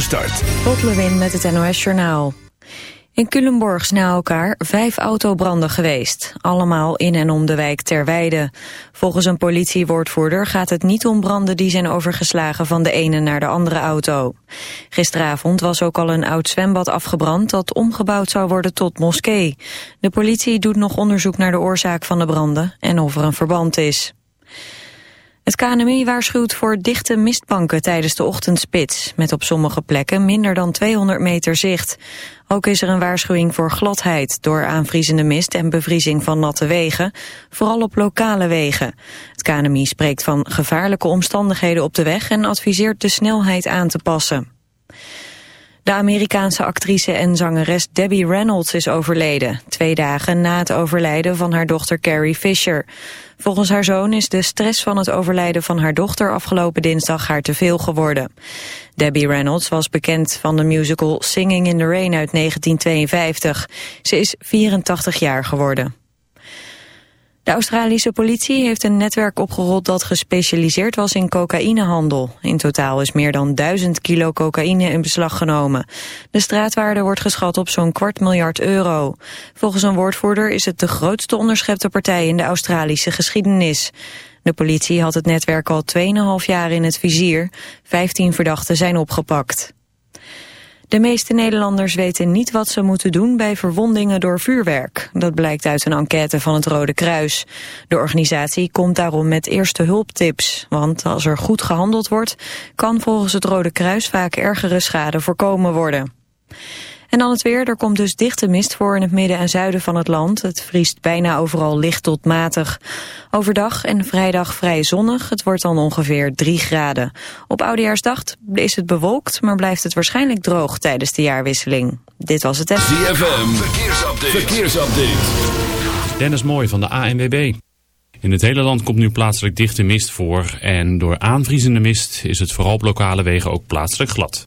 start. Met het NOS Journaal. In Culemborg zijn na elkaar vijf autobranden geweest. Allemaal in en om de wijk Terweide. Volgens een politiewoordvoerder gaat het niet om branden die zijn overgeslagen van de ene naar de andere auto. Gisteravond was ook al een oud zwembad afgebrand dat omgebouwd zou worden tot moskee. De politie doet nog onderzoek naar de oorzaak van de branden en of er een verband is. Het KNMI waarschuwt voor dichte mistbanken tijdens de ochtendspits, met op sommige plekken minder dan 200 meter zicht. Ook is er een waarschuwing voor gladheid door aanvriezende mist en bevriezing van natte wegen, vooral op lokale wegen. Het KNMI spreekt van gevaarlijke omstandigheden op de weg en adviseert de snelheid aan te passen. De Amerikaanse actrice en zangeres Debbie Reynolds is overleden, twee dagen na het overlijden van haar dochter Carrie Fisher. Volgens haar zoon is de stress van het overlijden van haar dochter afgelopen dinsdag haar te veel geworden. Debbie Reynolds was bekend van de musical Singing in the Rain uit 1952. Ze is 84 jaar geworden. De Australische politie heeft een netwerk opgerold dat gespecialiseerd was in cocaïnehandel. In totaal is meer dan 1000 kilo cocaïne in beslag genomen. De straatwaarde wordt geschat op zo'n kwart miljard euro. Volgens een woordvoerder is het de grootste onderschepte partij in de Australische geschiedenis. De politie had het netwerk al 2,5 jaar in het vizier. 15 verdachten zijn opgepakt. De meeste Nederlanders weten niet wat ze moeten doen bij verwondingen door vuurwerk. Dat blijkt uit een enquête van het Rode Kruis. De organisatie komt daarom met eerste hulptips. Want als er goed gehandeld wordt, kan volgens het Rode Kruis vaak ergere schade voorkomen worden. En dan het weer. Er komt dus dichte mist voor in het midden en zuiden van het land. Het vriest bijna overal licht tot matig. Overdag en vrijdag vrij zonnig. Het wordt dan ongeveer 3 graden. Op Oudejaarsdag is het bewolkt, maar blijft het waarschijnlijk droog tijdens de jaarwisseling. Dit was het... ZFM. Verkeersupdate. Verkeersupdate. Dennis Mooi van de ANWB. In het hele land komt nu plaatselijk dichte mist voor en door aanvriezende mist is het vooral op lokale wegen ook plaatselijk glad.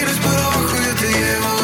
quieres, pero bajo yo te llevo.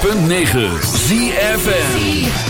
106.9 ZFN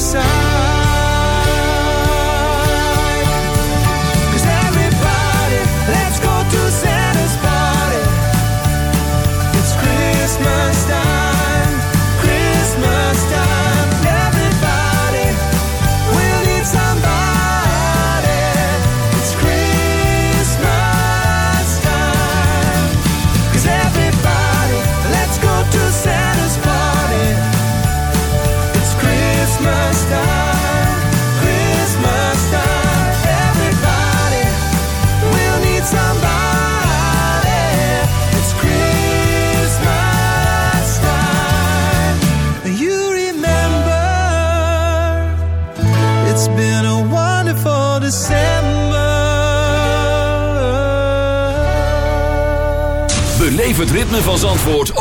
side.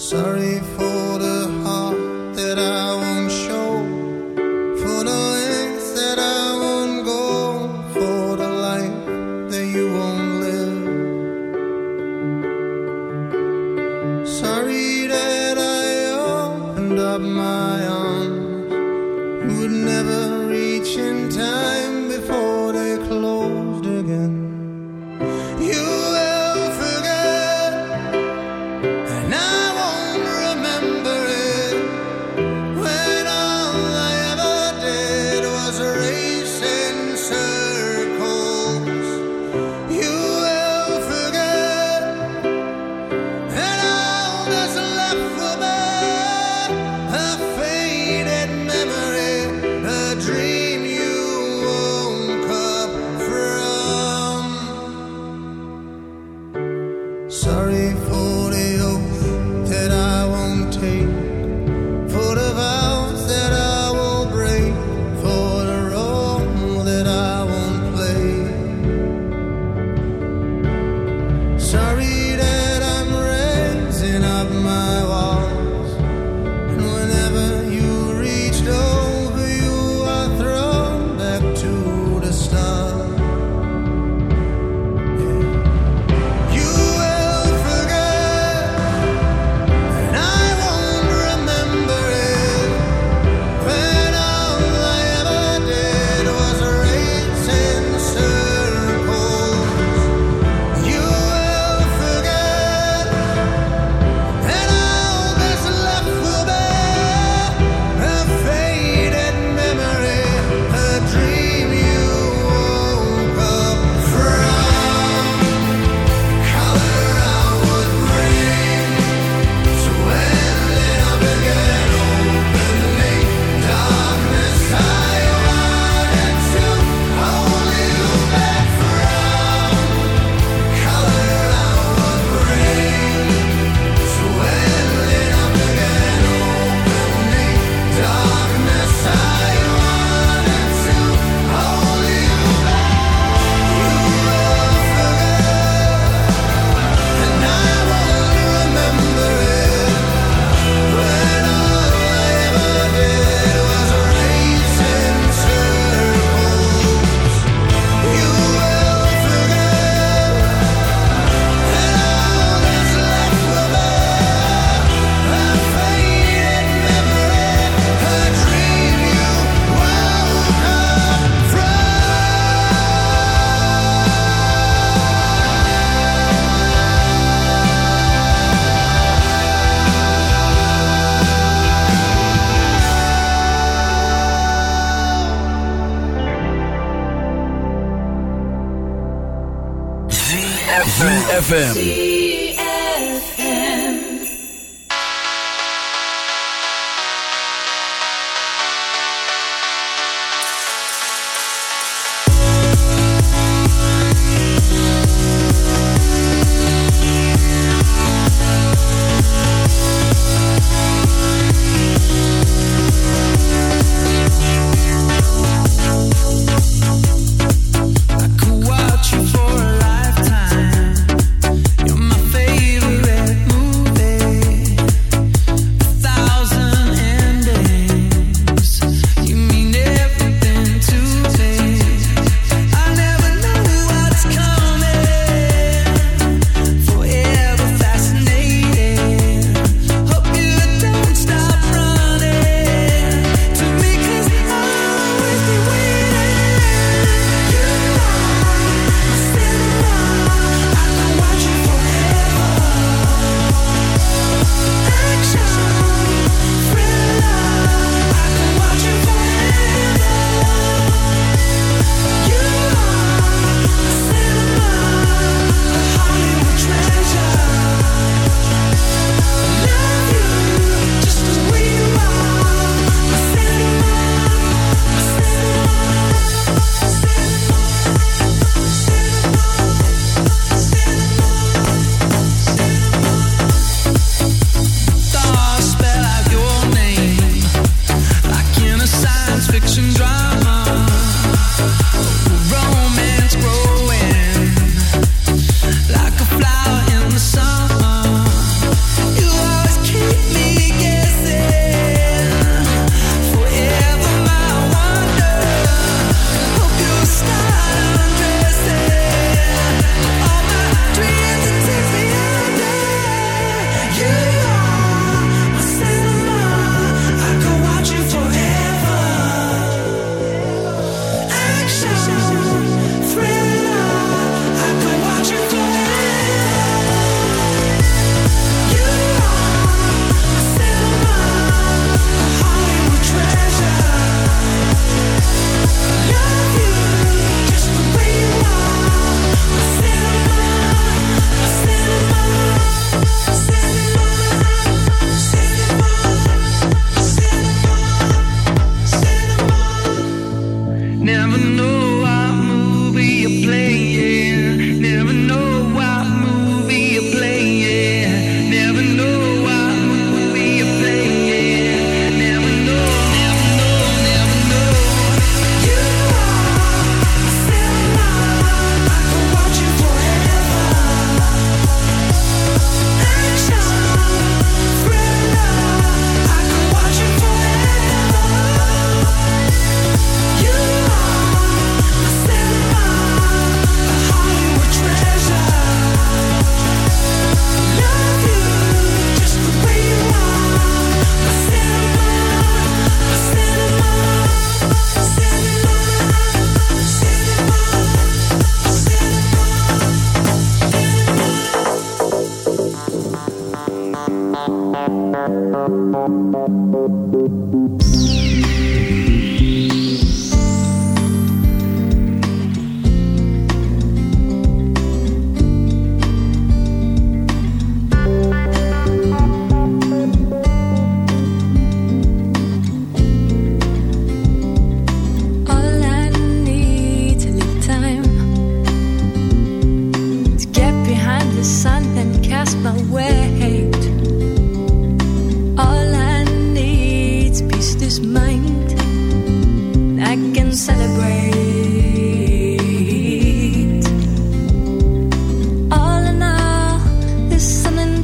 Sorry for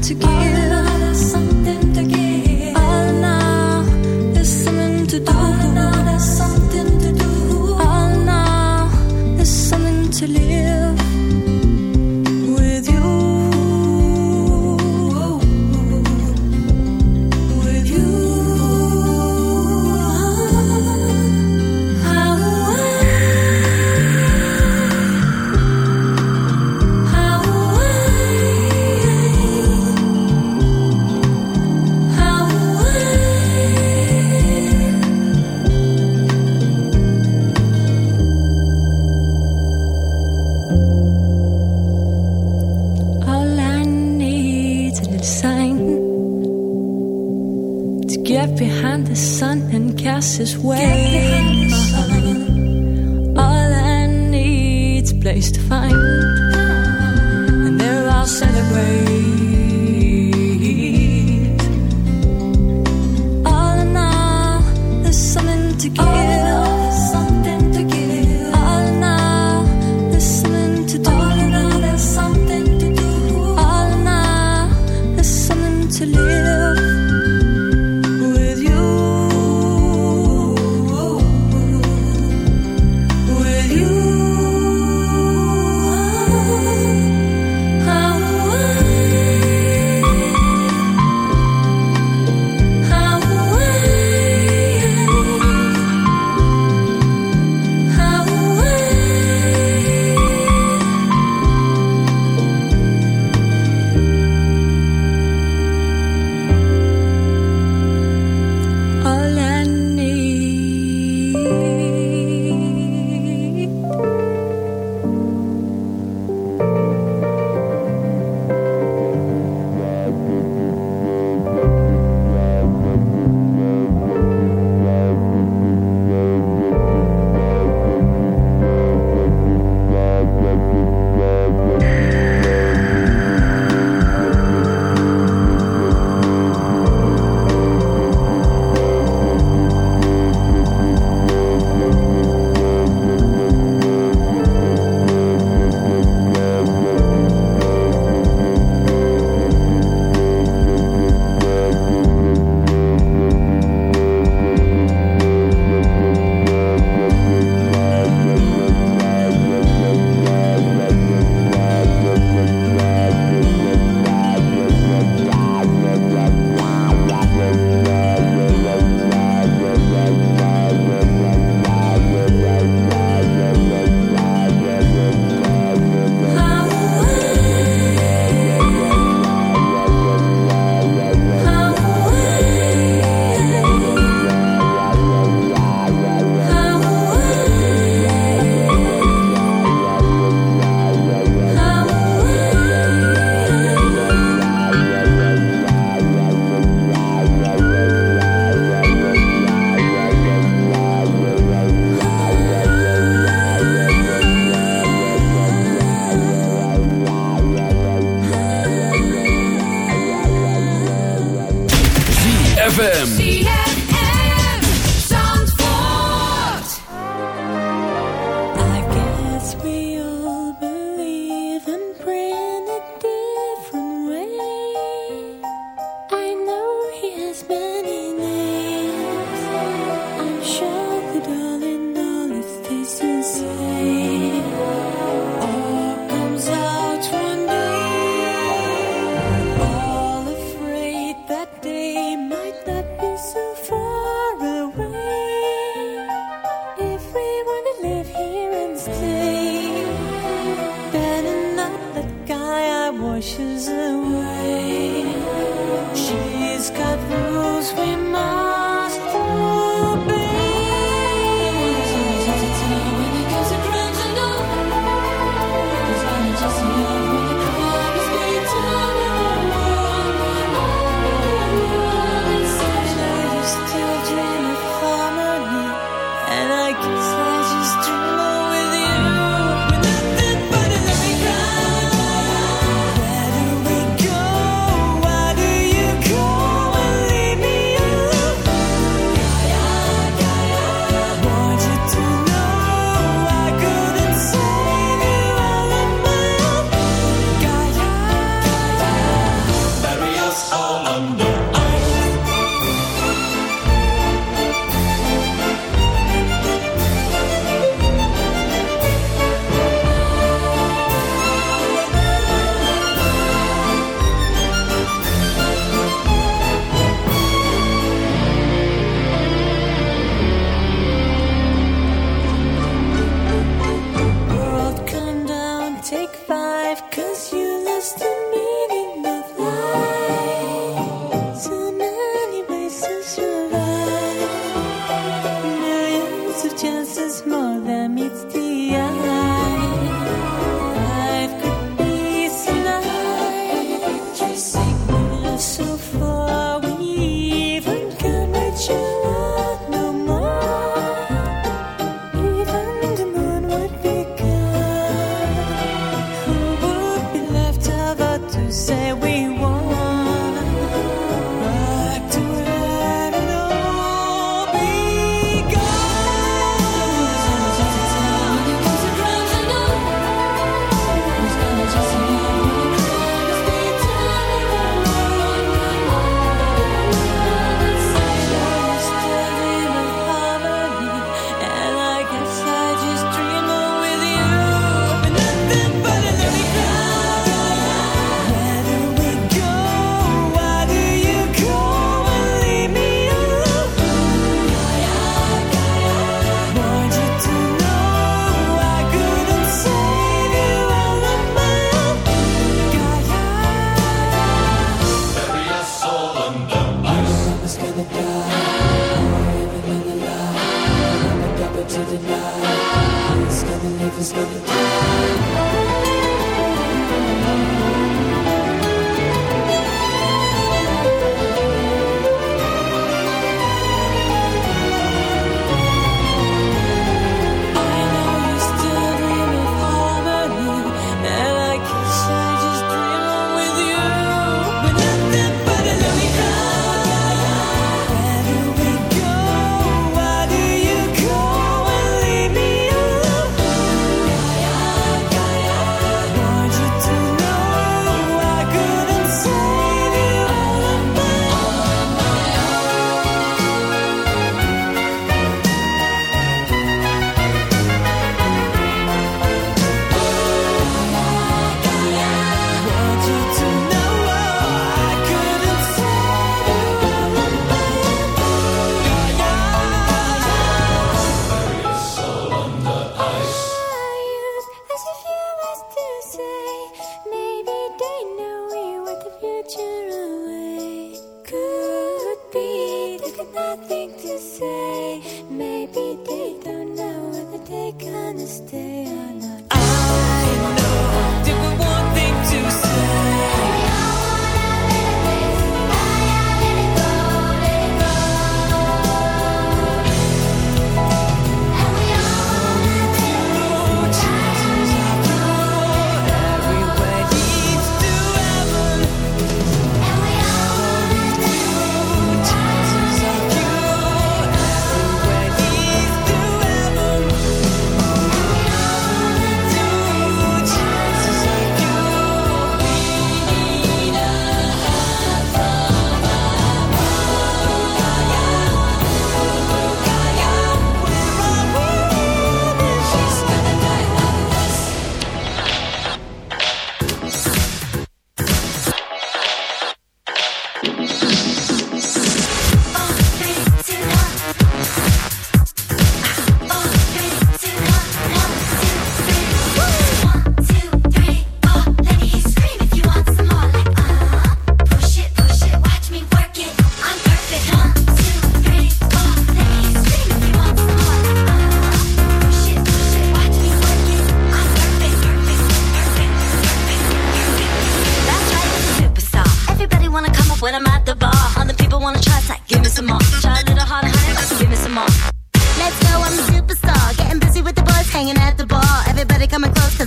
to give. chances more than meets the eye.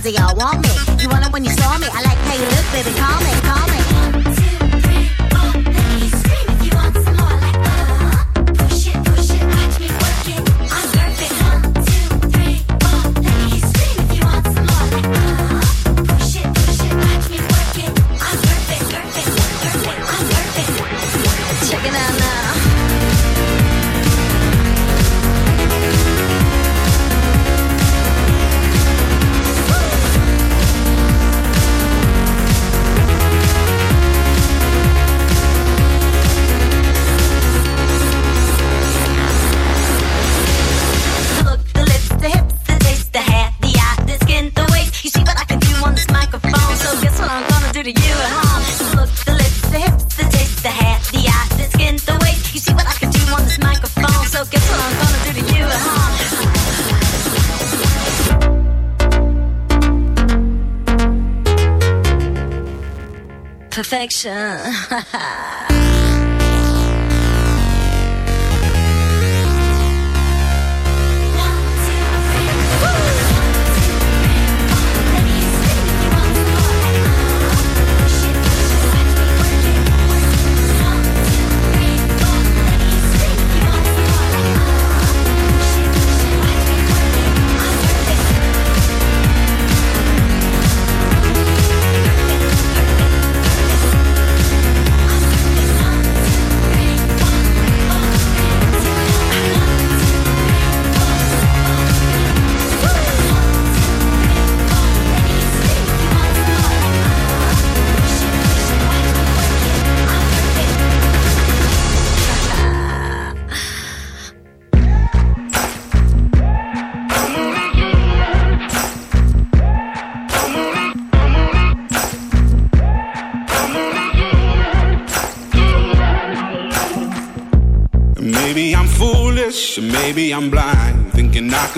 Cause they all want me. You want it when you saw me. I like how you look,